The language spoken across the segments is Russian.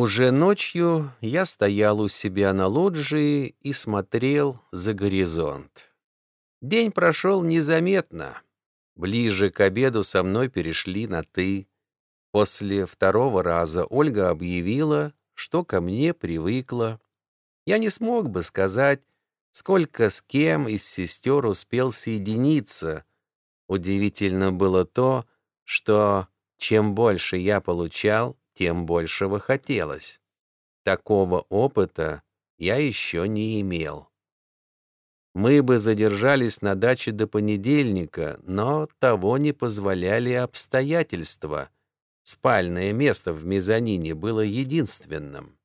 Уже ночью я стоял у себя на лоджии и смотрел за горизонт. День прошел незаметно. Ближе к обеду со мной перешли на «ты». После второго раза Ольга объявила, что ко мне привыкла. Я не смог бы сказать, сколько с кем из сестер успел соединиться. Удивительно было то, что чем больше я получал, тем большего хотелось. Такого опыта я еще не имел. Мы бы задержались на даче до понедельника, но того не позволяли обстоятельства. Спальное место в мезонине было единственным.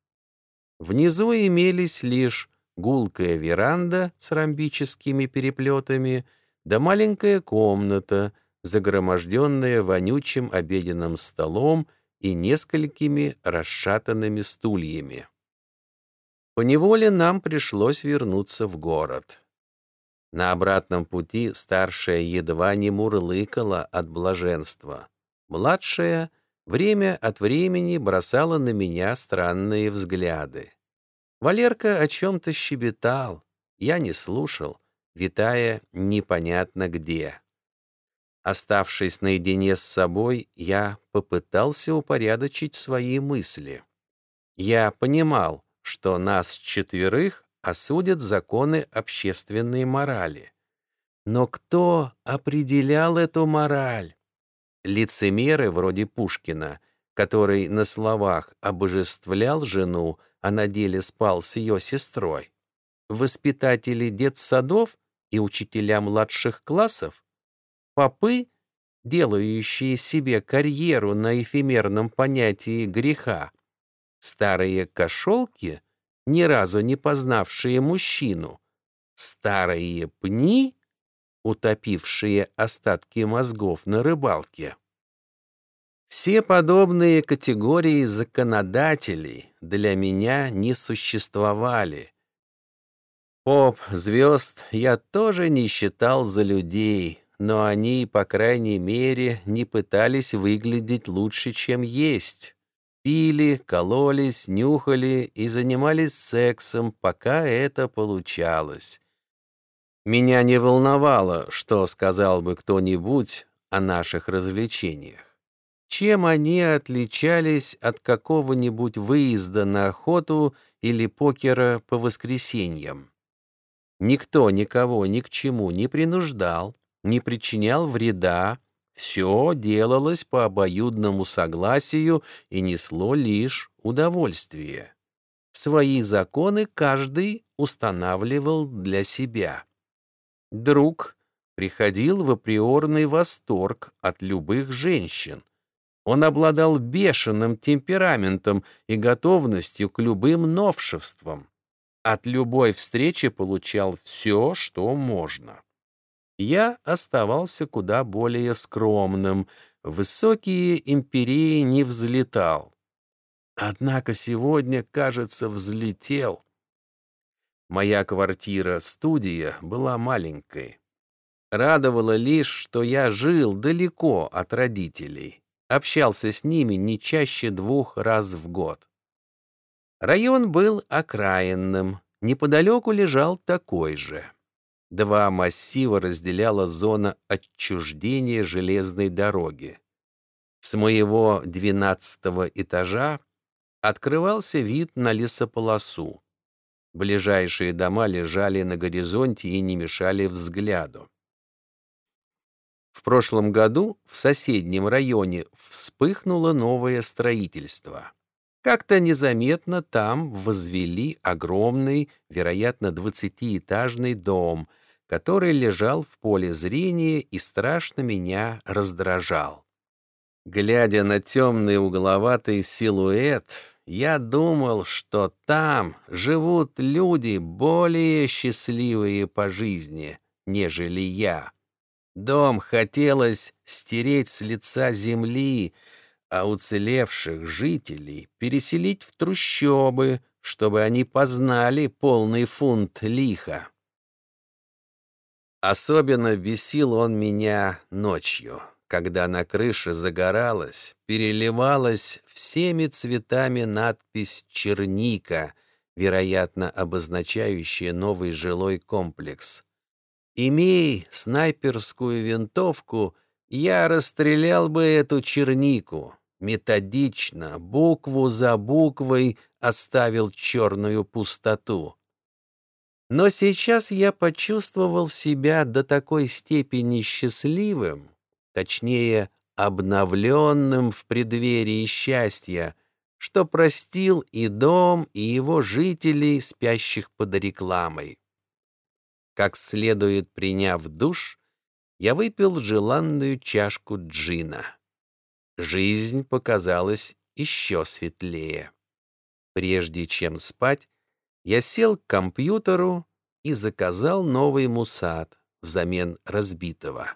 Внизу имелись лишь гулкая веранда с ромбическими переплетами да маленькая комната, загроможденная вонючим обеденным столом и несколькими расшатанными стульями. Поневоле нам пришлось вернуться в город. На обратном пути старшая едва не мурлыкала от блаженства. Младшая время от времени бросала на меня странные взгляды. Валерка о чем-то щебетал, я не слушал, витая непонятно где. Оставшись наедине с собой, я попытался упорядочить свои мысли. Я понимал, что нас четверых осудят законы общественной морали. Но кто определял эту мораль? Лицемеры вроде Пушкина, который на словах обожествлял жену, а на деле спал с ее сестрой. Воспитатели детсадов и учителя младших классов? Попы, делающие себе карьеру на эфемерном понятии греха? Старые кошелки — ни разу не познавшие мужчину, старые пни, утопившие остатки мозгов на рыбалке. Все подобные категории законодателей для меня не существовали. Поп-звезд я тоже не считал за людей, но они, по крайней мере, не пытались выглядеть лучше, чем есть. Пили, кололись, нюхали и занимались сексом, пока это получалось. Меня не волновало, что сказал бы кто-нибудь о наших развлечениях. Чем они отличались от какого-нибудь выезда на охоту или покера по воскресеньям? Никто никого ни к чему не принуждал, не причинял вреда, все делалось по обоюдному согласию и несло лишь удовольствие. Свои законы каждый устанавливал для себя. Друг приходил в априорный восторг от любых женщин. Он обладал бешеным темпераментом и готовностью к любым новшествам. От любой встречи получал все, что можно я оставался куда более скромным, высокие империи не взлетал. Однако сегодня, кажется, взлетел. Моя квартира-студия была маленькой. Радовало лишь, что я жил далеко от родителей, общался с ними не чаще двух раз в год. Район был окраинным, неподалеку лежал такой же. Два массива разделяла зона отчуждения железной дороги. С моего двенадцатого этажа открывался вид на лесополосу. Ближайшие дома лежали на горизонте и не мешали взгляду. В прошлом году в соседнем районе вспыхнуло новое строительство. Как-то незаметно там возвели огромный, вероятно, двадцатиэтажный дом — который лежал в поле зрения и страшно меня раздражал. Глядя на темный угловатый силуэт, я думал, что там живут люди более счастливые по жизни, нежели я. Дом хотелось стереть с лица земли, а уцелевших жителей переселить в трущобы, чтобы они познали полный фунт лиха. Особенно бесил он меня ночью, когда на крыше загоралась, переливалась всеми цветами надпись «Черника», вероятно, обозначающая новый жилой комплекс. Имей снайперскую винтовку, я расстрелял бы эту чернику. Методично, букву за буквой оставил черную пустоту. Но сейчас я почувствовал себя до такой степени счастливым, точнее, обновленным в преддверии счастья, что простил и дом, и его жителей, спящих под рекламой. Как следует приняв душ, я выпил желанную чашку джина. Жизнь показалась еще светлее. Прежде чем спать, я сел к компьютеру и заказал новый мусат взамен разбитого.